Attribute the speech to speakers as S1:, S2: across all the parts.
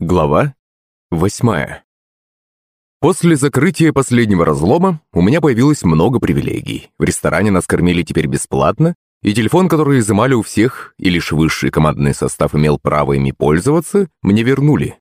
S1: Глава восьмая После закрытия последнего разлома у меня появилось много привилегий. В ресторане нас кормили теперь бесплатно, и телефон, который изымали у всех, и лишь высший командный состав имел право ими пользоваться, мне вернули.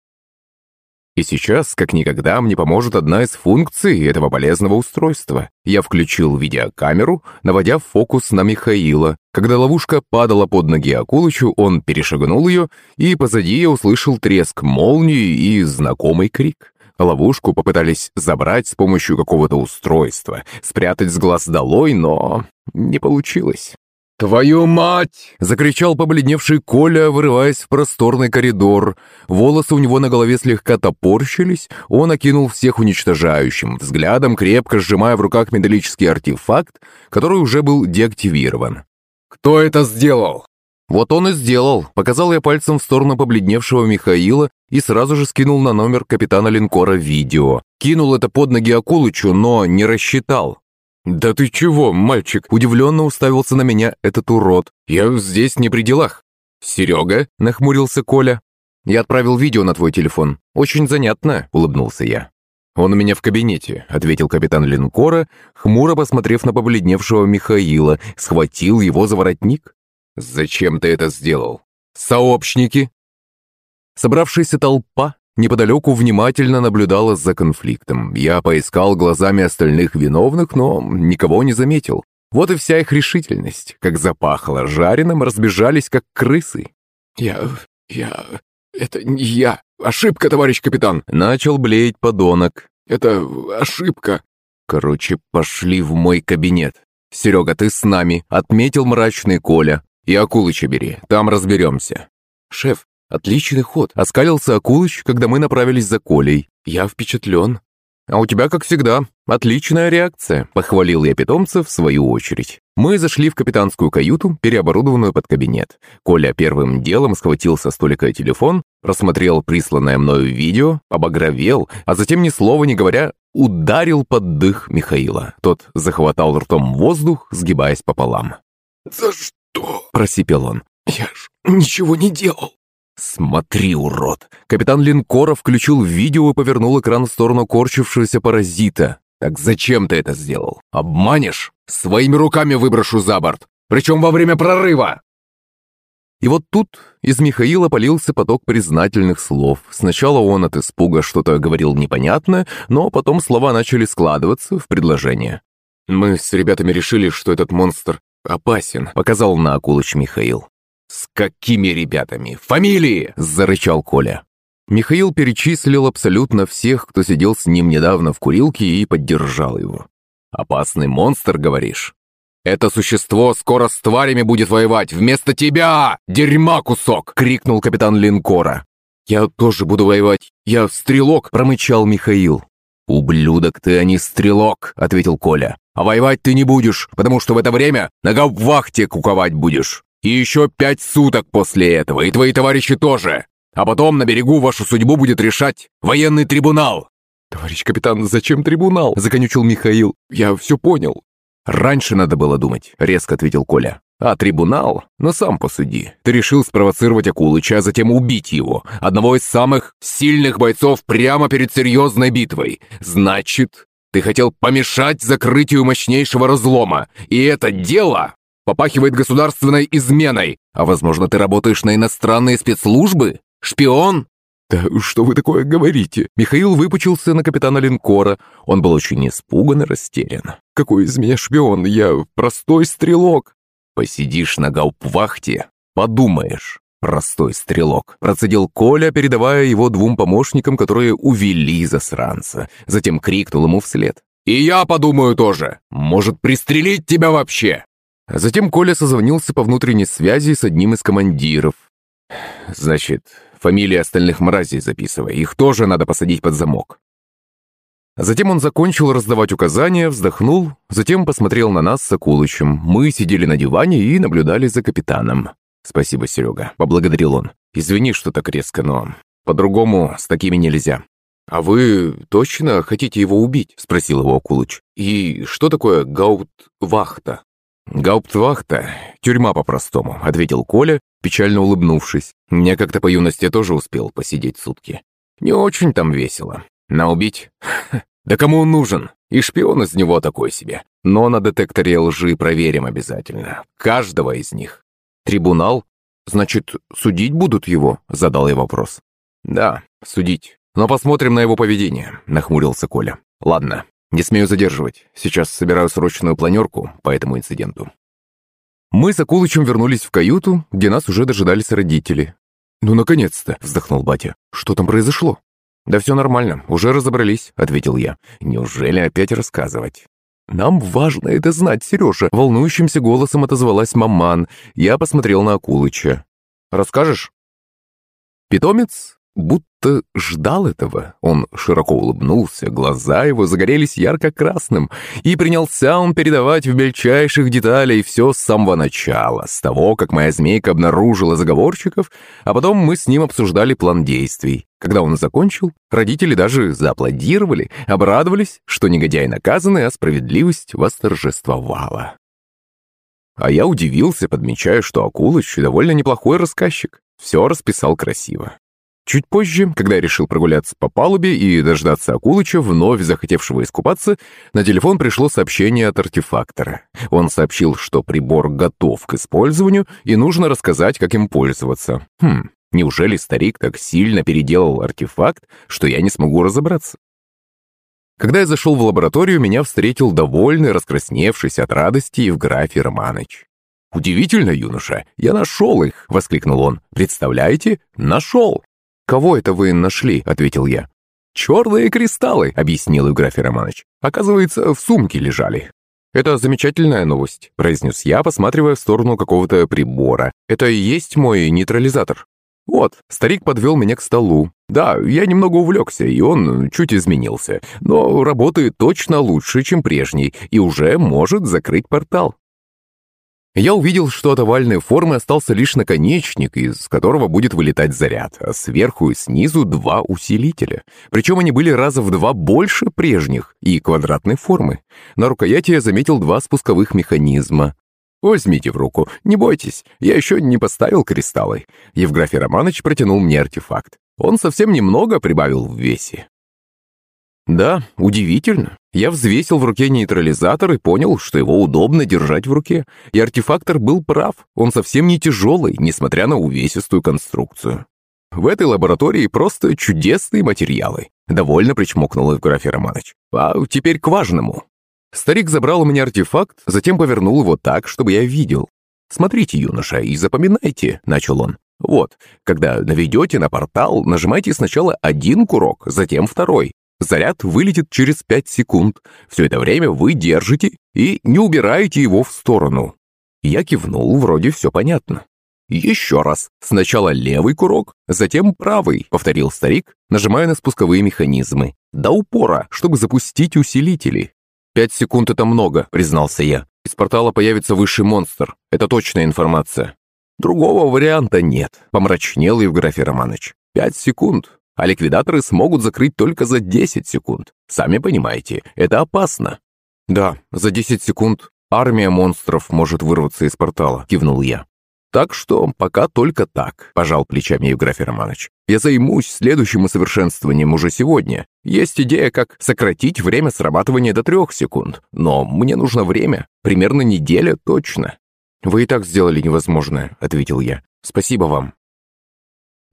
S1: И сейчас, как никогда, мне поможет одна из функций этого полезного устройства. Я включил видеокамеру, наводя фокус на Михаила. Когда ловушка падала под ноги Акулычу, он перешагнул ее, и позади я услышал треск молнии и знакомый крик. Ловушку попытались забрать с помощью какого-то устройства, спрятать с глаз долой, но не получилось.
S2: «Твою мать!»
S1: — закричал побледневший Коля, вырываясь в просторный коридор. Волосы у него на голове слегка топорщились, он окинул всех уничтожающим, взглядом крепко сжимая в руках металлический артефакт, который уже был деактивирован.
S2: «Кто это сделал?»
S1: Вот он и сделал. Показал я пальцем в сторону побледневшего Михаила и сразу же скинул на номер капитана линкора видео. Кинул это под ноги Акулычу, но не рассчитал.
S2: «Да ты чего, мальчик?»
S1: Удивленно уставился на меня этот урод. «Я здесь не при делах». «Серега?» – нахмурился Коля. «Я отправил видео на твой телефон. Очень занятно», – улыбнулся я. «Он у меня в кабинете», — ответил капитан линкора, хмуро посмотрев на побледневшего Михаила, схватил его за воротник. «Зачем ты это сделал? Сообщники?» Собравшаяся толпа неподалеку внимательно наблюдала за конфликтом. Я поискал глазами остальных виновных, но никого не заметил. Вот и вся их решительность. Как запахло жареным, разбежались, как крысы.
S2: «Я... я... это не я. Ошибка, товарищ капитан!»
S1: Начал блеять подонок.
S2: «Это ошибка!»
S1: «Короче, пошли в мой кабинет. Серега, ты с нами», — отметил мрачный Коля. «И Акулыча бери, там разберемся». «Шеф, «Отличный ход!» — оскалился Акулыч, когда мы направились за Колей. «Я впечатлен». «А у тебя, как всегда, отличная реакция», — похвалил я питомца в свою очередь. Мы зашли в капитанскую каюту, переоборудованную под кабинет. Коля первым делом схватил со столика телефон, просмотрел присланное мною видео, обогровел, а затем, ни слова не говоря, ударил под дых Михаила. Тот захватал ртом воздух, сгибаясь пополам.
S2: «За что?»
S1: – просипел он.
S2: «Я ж ничего не делал».
S1: «Смотри, урод!» Капитан линкора включил видео и повернул экран в сторону корчившегося паразита. «Так зачем ты это сделал? Обманешь? Своими руками выброшу за борт! Причем во время прорыва!» И вот тут из Михаила полился поток признательных слов. Сначала он от испуга что-то говорил непонятное, но потом слова начали складываться в предложение. «Мы с ребятами решили, что этот монстр опасен», — показал на Акулыч Михаил. «С какими ребятами? Фамилии!» – зарычал Коля. Михаил перечислил абсолютно всех, кто сидел с ним недавно в курилке и поддержал его. «Опасный монстр, говоришь? Это существо скоро с тварями будет воевать вместо тебя! Дерьма кусок!» — крикнул капитан линкора. «Я тоже буду воевать. Я стрелок!» — промычал Михаил. «Ублюдок ты, а не стрелок!» — ответил Коля. «А воевать ты не будешь, потому что в это время на гауптвахте куковать будешь. И еще пять суток после этого, и твои товарищи тоже. А потом на берегу вашу судьбу будет решать военный трибунал». «Товарищ капитан, зачем трибунал?» – законючил Михаил. «Я все понял». «Раньше надо было думать», – резко ответил Коля. «А трибунал? Ну сам посуди. Ты решил спровоцировать Акулыча, а затем убить его, одного из самых сильных бойцов прямо перед серьезной битвой. Значит, ты хотел помешать закрытию мощнейшего разлома, и это дело Попахивает государственной изменой. А возможно, ты работаешь на иностранные спецслужбы? Шпион?» «Да что вы такое говорите?» Михаил выпучился на капитана линкора. Он был очень испуган и растерян. «Какой из меня шпион? Я простой стрелок». «Посидишь на гауптвахте, подумаешь». «Простой стрелок», — процедил Коля, передавая его двум помощникам, которые увели засранца. Затем крикнул ему вслед. «И я подумаю тоже. Может, пристрелить тебя вообще?» Затем Коля созвонился по внутренней связи с одним из командиров. «Значит, фамилии остальных мразей записывай, их тоже надо посадить под замок». Затем он закончил раздавать указания, вздохнул, затем посмотрел на нас с Акулычем. Мы сидели на диване и наблюдали за капитаном. «Спасибо, Серега», — поблагодарил он. «Извини, что так резко, но по-другому с такими нельзя». «А вы точно хотите его убить?» — спросил его Акулыч. «И что такое гаут-вахта?» «Гауптвахта, тюрьма по-простому», — ответил Коля печально улыбнувшись. «Я как-то по юности тоже успел посидеть сутки. Не очень там весело. На убить? Да кому он нужен? И шпион из него такой себе. Но на детекторе лжи проверим обязательно. Каждого из них. Трибунал? Значит, судить будут его? Задал я вопрос. Да, судить. Но посмотрим на его поведение, нахмурился Коля. Ладно, не смею задерживать. Сейчас собираю срочную планерку по этому инциденту. Мы с Акулычем вернулись в каюту, где нас уже дожидались родители. «Ну, наконец-то!» – вздохнул батя. «Что там произошло?» «Да все нормально, уже разобрались», — ответил я. «Неужели опять рассказывать?» «Нам важно это знать, Сережа», — волнующимся голосом отозвалась маман. Я посмотрел на Акулыча. «Расскажешь?» Питомец будто ждал этого. Он широко улыбнулся, глаза его загорелись ярко-красным, и принялся он передавать в мельчайших деталей все с самого начала, с того, как моя змейка обнаружила заговорщиков, а потом мы с ним обсуждали план действий. Когда он закончил, родители даже зааплодировали, обрадовались, что негодяй наказаны, а справедливость восторжествовала. А я удивился, подмечая, что Акулыч довольно неплохой рассказчик. Все расписал красиво. Чуть позже, когда я решил прогуляться по палубе и дождаться Акулыча, вновь захотевшего искупаться, на телефон пришло сообщение от артефактора. Он сообщил, что прибор готов к использованию и нужно рассказать, как им пользоваться. Хм, неужели старик так сильно переделал артефакт, что я не смогу разобраться? Когда я зашел в лабораторию, меня встретил довольный, раскрасневшийся от радости Евграфий Романыч. «Удивительно, юноша, я нашел их!» — воскликнул он. «Представляете? Нашел!» «Кого это вы нашли?» — ответил я. «Черные кристаллы», — объяснил Евграфий Романович. «Оказывается, в сумке лежали». «Это замечательная новость», — произнес я, посматривая в сторону какого-то прибора. «Это и есть мой нейтрализатор». «Вот, старик подвел меня к столу. Да, я немного увлекся, и он чуть изменился. Но работает точно лучше, чем прежний, и уже может закрыть портал». Я увидел, что от овальной формы остался лишь наконечник, из которого будет вылетать заряд, а сверху и снизу два усилителя. Причем они были раза в два больше прежних и квадратной формы. На рукояти я заметил два спусковых механизма. «Возьмите в руку, не бойтесь, я еще не поставил кристаллы». Евграфий Романович протянул мне артефакт. Он совсем немного прибавил в весе. Да, удивительно. Я взвесил в руке нейтрализатор и понял, что его удобно держать в руке. И артефактор был прав, он совсем не тяжелый, несмотря на увесистую конструкцию. В этой лаборатории просто чудесные материалы. Довольно причмокнул Евграфий Романович. А теперь к важному. Старик забрал у меня артефакт, затем повернул его так, чтобы я видел. «Смотрите, юноша, и запоминайте», — начал он. «Вот, когда наведете на портал, нажимайте сначала один курок, затем второй, Заряд вылетит через 5 секунд. Все это время вы держите и не убираете его в сторону. Я кивнул, вроде все понятно. «Еще раз. Сначала левый курок, затем правый», — повторил старик, нажимая на спусковые механизмы. «До упора, чтобы запустить усилители». «Пять секунд — это много», — признался я. «Из портала появится высший монстр. Это точная информация». «Другого варианта нет», — помрачнел Евграфий Романович. «Пять секунд а ликвидаторы смогут закрыть только за 10 секунд. Сами понимаете, это опасно». «Да, за 10 секунд армия монстров может вырваться из портала», — кивнул я. «Так что пока только так», — пожал плечами Евграфий Романович. «Я займусь следующим усовершенствованием уже сегодня. Есть идея, как сократить время срабатывания до трех секунд. Но мне нужно время, примерно неделя точно». «Вы и так сделали невозможное», — ответил я. «Спасибо вам».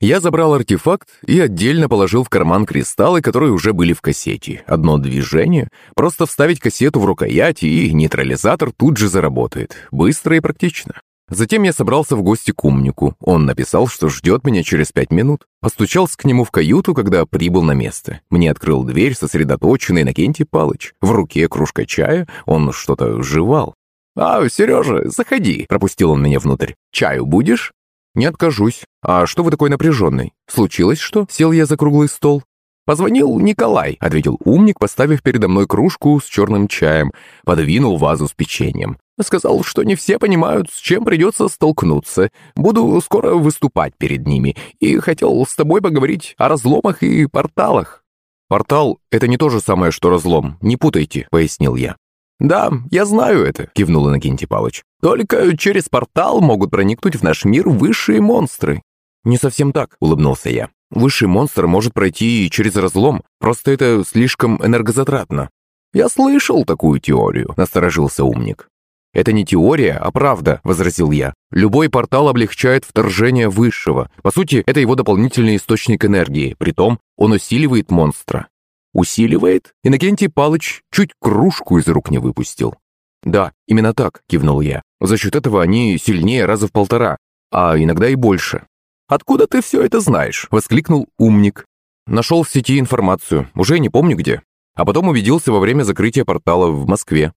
S1: Я забрал артефакт и отдельно положил в карман кристаллы, которые уже были в кассете. Одно движение, просто вставить кассету в рукоять, и нейтрализатор тут же заработает. Быстро и практично. Затем я собрался в гости к умнику. Он написал, что ждет меня через пять минут. Постучался к нему в каюту, когда прибыл на место. Мне открыл дверь сосредоточенный Накентий Палыч. В руке кружка чая, он что-то жевал. «А, Сережа, заходи!» – пропустил он меня внутрь. «Чаю будешь?» «Не откажусь. А что вы такой напряженный? Случилось что?» Сел я за круглый стол. «Позвонил Николай», — ответил умник, поставив передо мной кружку с черным чаем, подвинул вазу с печеньем. Сказал, что не все понимают, с чем придется столкнуться. Буду скоро выступать перед ними, и хотел с тобой поговорить о разломах и порталах. «Портал — это не то же самое, что разлом, не путайте», — пояснил я. «Да, я знаю это», — кивнул Иннокентий Палыч. «Только через портал могут проникнуть в наш мир высшие монстры». «Не совсем так», — улыбнулся я. «Высший монстр может пройти и через разлом, просто это слишком энергозатратно». «Я слышал такую теорию», — насторожился умник. «Это не теория, а правда», — возразил я. «Любой портал облегчает вторжение высшего. По сути, это его дополнительный источник энергии. Притом, он усиливает монстра. «Усиливает?» Иннокентий Палыч чуть кружку из рук не выпустил. «Да, именно так», — кивнул я. «За счет этого они сильнее раза в полтора, а иногда и больше». «Откуда ты все это знаешь?» — воскликнул умник. Нашел в сети информацию, уже не помню где. А потом убедился во время закрытия портала в Москве.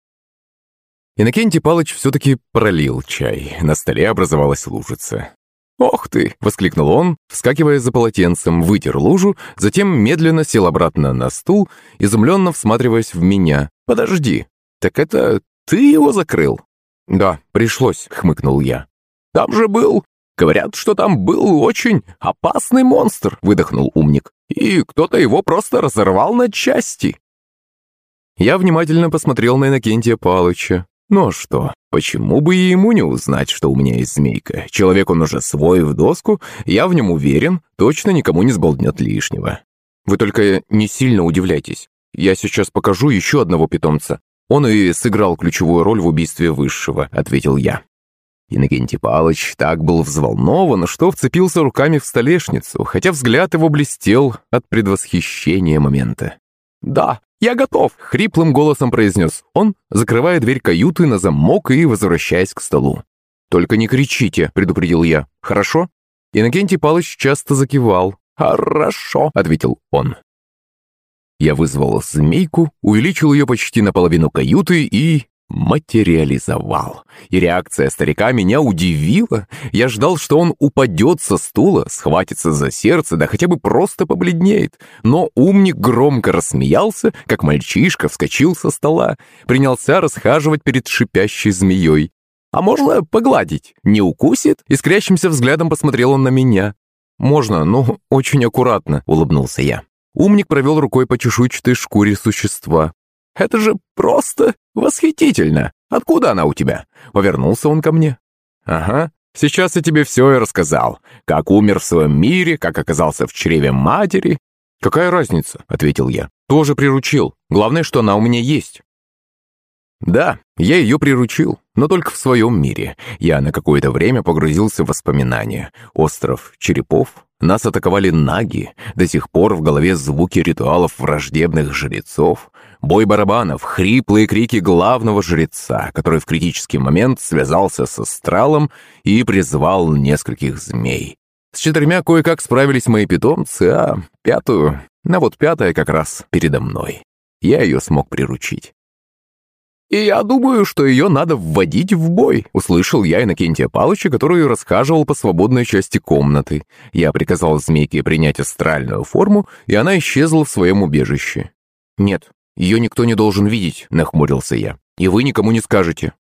S1: Иннокентий Палыч все-таки пролил чай. На столе образовалась лужица. «Ох ты!» — воскликнул он, вскакивая за полотенцем, вытер лужу, затем медленно сел обратно на стул, изумленно всматриваясь в меня. «Подожди, так это ты его закрыл?» «Да, пришлось», — хмыкнул я. «Там же был... Говорят, что там был очень опасный монстр», — выдохнул умник. «И кто-то его просто разорвал на части». Я внимательно посмотрел на Иннокентия Палыча. Ну что, почему бы и ему не узнать, что у меня есть змейка? Человек он уже свой в доску, я в нем уверен, точно никому не сболтнет лишнего. Вы только не сильно удивляйтесь. Я сейчас покажу еще одного питомца. Он и сыграл ключевую роль в убийстве Высшего, ответил я. Иннокентий Палыч так был взволнован, что вцепился руками в столешницу, хотя взгляд его блестел от предвосхищения момента. «Да, я готов!» — хриплым голосом произнес он, закрывая дверь каюты на замок и возвращаясь к столу. «Только не кричите», — предупредил я. «Хорошо?» Иннокентий Палыч часто закивал. «Хорошо», — ответил он. Я вызвал змейку, увеличил ее почти наполовину каюты и материализовал. И реакция старика меня удивила. Я ждал, что он упадет со стула, схватится за сердце, да хотя бы просто побледнеет. Но умник громко рассмеялся, как мальчишка вскочил со стола, принялся расхаживать перед шипящей змеей. «А можно погладить? Не укусит?» Искрящимся взглядом посмотрел он на меня. «Можно, но очень аккуратно», — улыбнулся я. Умник провел рукой по чешуйчатой шкуре существа. Это же просто восхитительно! Откуда она у тебя?» Повернулся он ко мне. «Ага, сейчас я тебе все и рассказал. Как умер в своем мире, как оказался в чреве матери». «Какая разница?» — ответил я. «Тоже приручил. Главное, что она у меня есть». Да, я ее приручил, но только в своем мире. Я на какое-то время погрузился в воспоминания. Остров Черепов, нас атаковали наги, до сих пор в голове звуки ритуалов враждебных жрецов, бой барабанов, хриплые крики главного жреца, который в критический момент связался с астралом и призвал нескольких змей. С четырьмя кое-как справились мои питомцы, а пятую, а вот пятая как раз передо мной. Я ее смог приручить. «И я думаю, что ее надо вводить в бой», — услышал я Иннокентия Палыча, который расхаживал по свободной части комнаты. Я приказал змейке принять астральную форму, и она исчезла в своем убежище. «Нет, ее никто не должен видеть», — нахмурился я. «И вы никому не скажете».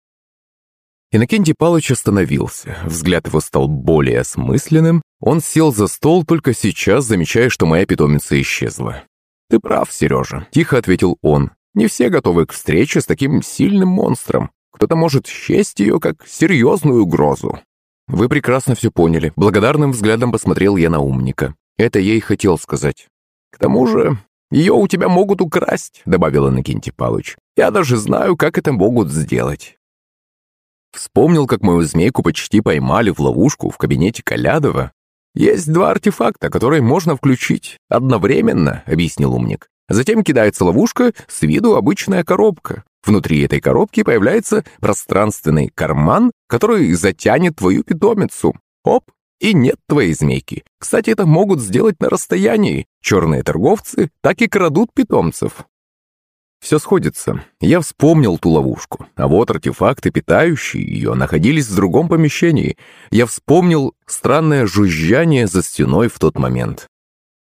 S1: Иннокентий Палыч остановился. Взгляд его стал более осмысленным. Он сел за стол, только сейчас замечая, что моя питомица исчезла. «Ты прав, Сережа», — тихо ответил он. Не все готовы к встрече с таким сильным монстром. Кто-то может счесть ее как серьезную угрозу. Вы прекрасно все поняли. Благодарным взглядом посмотрел я на умника. Это я и хотел сказать. К тому же, ее у тебя могут украсть, добавил Иннокентий Палыч. Я даже знаю, как это могут сделать. Вспомнил, как мою змейку почти поймали в ловушку в кабинете Калядова. «Есть два артефакта, которые можно включить одновременно», — объяснил умник. Затем кидается ловушка, с виду обычная коробка. Внутри этой коробки появляется пространственный карман, который затянет твою питомицу. Оп, и нет твоей змейки. Кстати, это могут сделать на расстоянии. Черные торговцы так и крадут питомцев. Все сходится. Я вспомнил ту ловушку. А вот артефакты, питающие ее, находились в другом помещении. Я вспомнил странное жужжание за стеной в тот момент.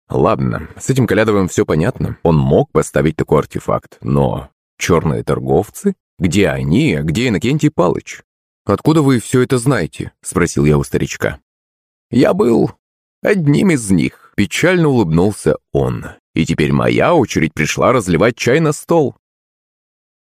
S1: Ладно, с этим Калядовым все понятно. Он мог поставить такой артефакт, но... Черные торговцы? Где они, а где Иннокентий Палыч? «Откуда вы все это знаете?» — спросил я у старичка. «Я был одним из них», — печально улыбнулся он. «И теперь моя очередь пришла разливать чай на стол.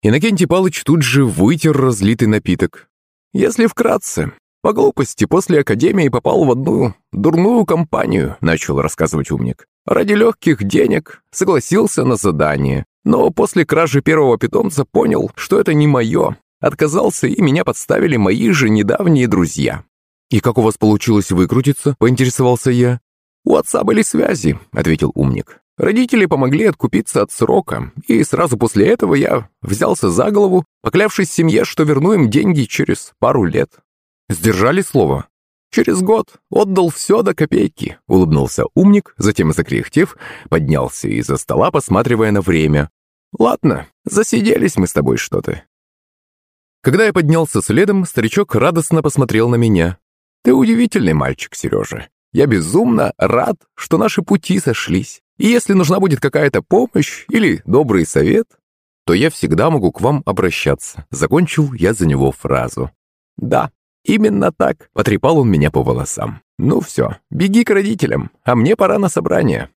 S1: Иннокентий Палыч тут же вытер разлитый напиток. «Если вкратце, по глупости после академии попал в одну дурную компанию», начал рассказывать умник. «Ради легких денег согласился на задание, но после кражи первого питомца понял, что это не мое. Отказался, и меня подставили мои же недавние друзья». «И как у вас получилось выкрутиться?» – поинтересовался я. «У отца были связи», — ответил умник. Родители помогли откупиться от срока, и сразу после этого я взялся за голову, поклявшись семье, что верну им деньги через пару лет. Сдержали слово? Через год отдал все до копейки, улыбнулся умник, затем, закряхтев, поднялся из-за стола, посматривая на время. Ладно, засиделись мы с тобой что-то. Когда я поднялся следом, старичок радостно посмотрел на меня. «Ты удивительный мальчик, Сережа. Я безумно рад, что наши пути сошлись. И если нужна будет какая-то помощь или добрый совет, то я всегда могу к вам обращаться. Закончил я за него фразу. Да, именно так. Потрепал он меня по волосам. Ну все, беги к родителям, а мне пора на собрание.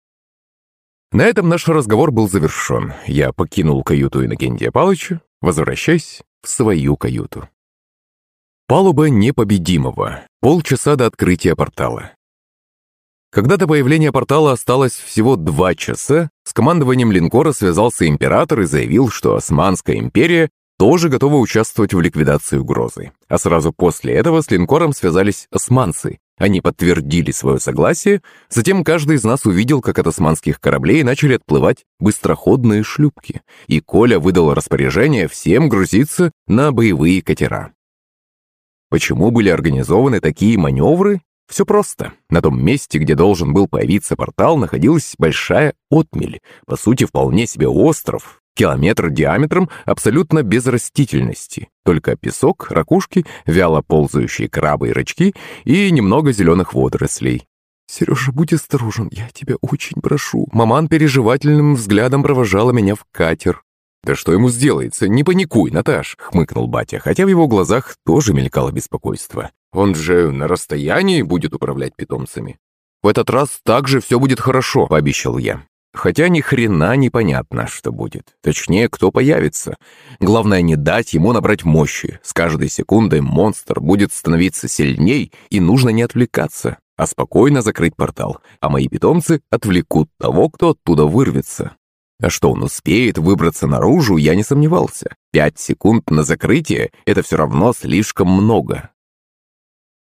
S1: На этом наш разговор был завершен. Я покинул каюту Иннокентия Павловича, возвращаясь в свою каюту. Палуба непобедимого. Полчаса до открытия портала. Когда до появления портала осталось всего два часа, с командованием линкора связался император и заявил, что Османская империя тоже готова участвовать в ликвидации угрозы. А сразу после этого с линкором связались османцы. Они подтвердили свое согласие, затем каждый из нас увидел, как от османских кораблей начали отплывать быстроходные шлюпки, и Коля выдал распоряжение всем грузиться на боевые катера. Почему были организованы такие маневры, все просто. На том месте, где должен был появиться портал, находилась большая отмель, по сути, вполне себе остров, километр диаметром, абсолютно без растительности. Только песок, ракушки, вяло ползающие крабы и рачки и немного зеленых водорослей. «Сережа, будь осторожен, я тебя очень прошу». Маман переживательным взглядом провожала меня в катер. «Да что ему сделается? Не паникуй, Наташ!» — хмыкнул батя, хотя в его глазах тоже мелькало беспокойство. «Он же на расстоянии будет управлять питомцами». «В этот раз также все будет хорошо», — пообещал я. Хотя ни хрена непонятно, что будет. Точнее, кто появится. Главное не дать ему набрать мощи. С каждой секундой монстр будет становиться сильней, и нужно не отвлекаться, а спокойно закрыть портал. А мои питомцы отвлекут того, кто оттуда вырвется. А что он успеет выбраться наружу, я не сомневался. Пять секунд на закрытие – это все равно слишком много.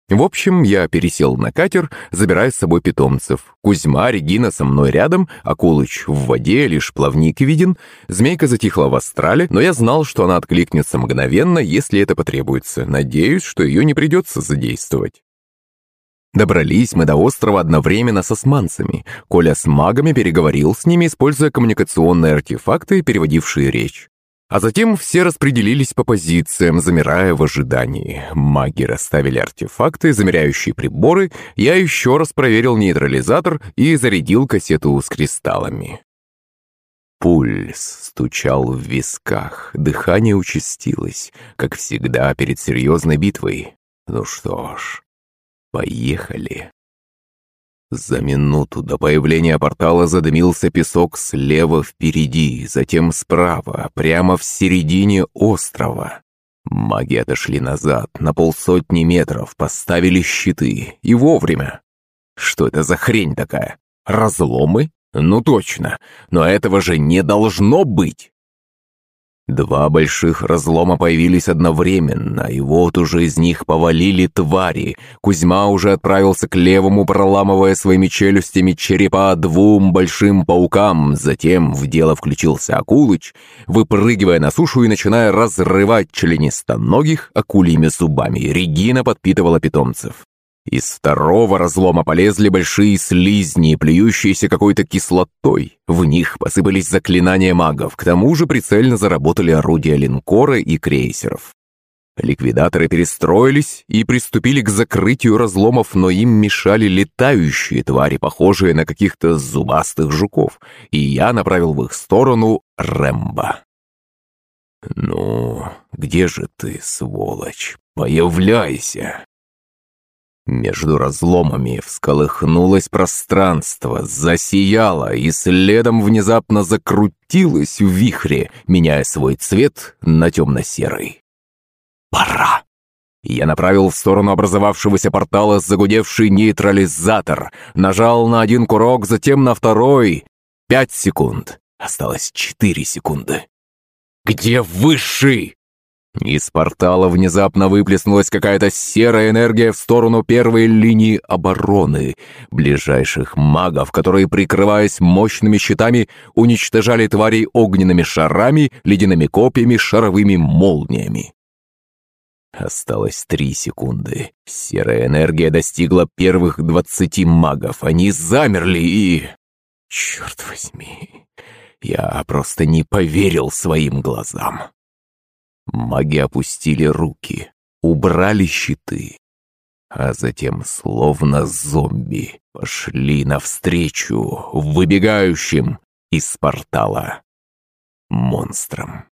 S1: В общем, я пересел на катер, забирая с собой питомцев. Кузьма, Регина со мной рядом, Акулыч в воде, лишь плавник виден. Змейка затихла в астрале, но я знал, что она откликнется мгновенно, если это потребуется. Надеюсь, что ее не придется задействовать. Добрались мы до острова одновременно с османцами. Коля с магами переговорил с ними, используя коммуникационные артефакты, переводившие речь. А затем все распределились по позициям, замирая в ожидании. Маги расставили артефакты, замеряющие приборы, я еще раз проверил нейтрализатор и зарядил кассету с кристаллами. Пульс стучал в висках, дыхание участилось, как всегда перед серьезной битвой. Ну что ж, Поехали. За минуту до появления портала задымился песок слева впереди, затем справа, прямо в середине острова. Маги отошли назад на полсотни метров, поставили щиты. И вовремя. Что это за хрень такая? Разломы? Ну точно. Но этого же не должно быть. Два больших разлома появились одновременно, и вот уже из них повалили твари. Кузьма уже отправился к левому, проламывая своими челюстями черепа двум большим паукам. Затем в дело включился Акулыч, выпрыгивая на сушу и начиная разрывать членистоногих акульими зубами. Регина подпитывала питомцев. Из второго разлома полезли большие слизни, плюющиеся какой-то кислотой. В них посыпались заклинания магов, к тому же прицельно заработали орудия линкора и крейсеров. Ликвидаторы перестроились и приступили к закрытию разломов, но им мешали летающие твари, похожие на каких-то зубастых жуков, и я направил в их сторону Рэмбо. «Ну, где же ты, сволочь? Появляйся!» Между разломами всколыхнулось пространство, засияло и следом внезапно закрутилось в вихре, меняя свой цвет на темно-серый. «Пора!» Я направил в сторону образовавшегося портала загудевший нейтрализатор, нажал на один курок, затем на второй. Пять секунд. Осталось четыре секунды. «Где высший?» Из портала внезапно выплеснулась какая-то серая энергия в сторону первой линии обороны. Ближайших магов, которые, прикрываясь мощными щитами, уничтожали тварей огненными шарами, ледяными копьями, шаровыми молниями. Осталось три секунды. Серая энергия достигла первых двадцати магов. Они замерли и... Черт возьми, я просто не поверил своим глазам. Маги опустили руки, убрали щиты, а затем, словно зомби, пошли навстречу выбегающим из портала монстрам.